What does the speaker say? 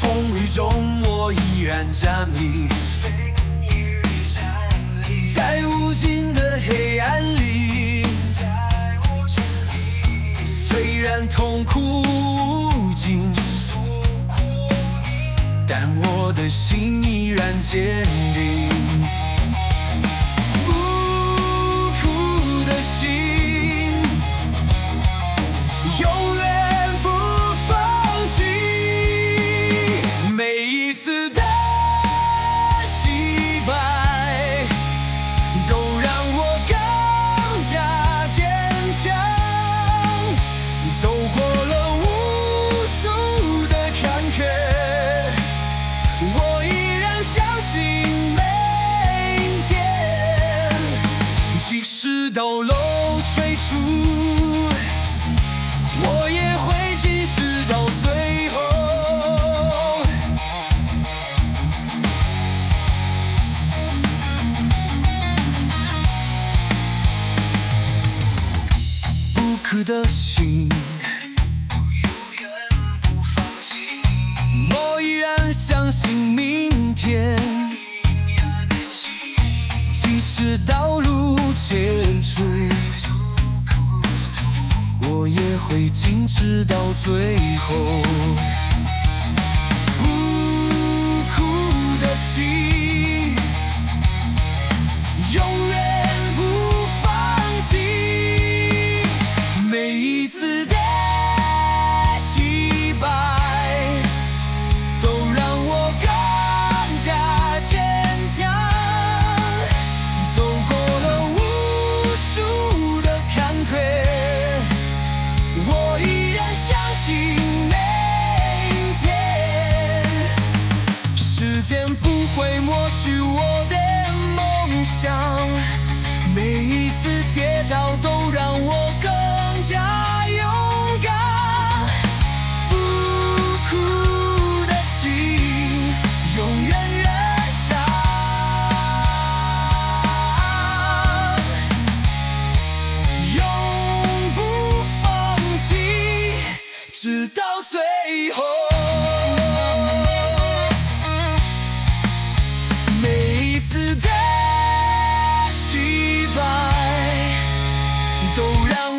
风雨中我依然站立，在无尽的黑暗虽然痛苦无尽，但我的心依然坚定。即使高楼垂出，我也会坚持到最后。不哭的心，我依然相信明天。即使道路艰楚，我也会坚持到最后。时间不会抹去我的梦想，每一次跌。都让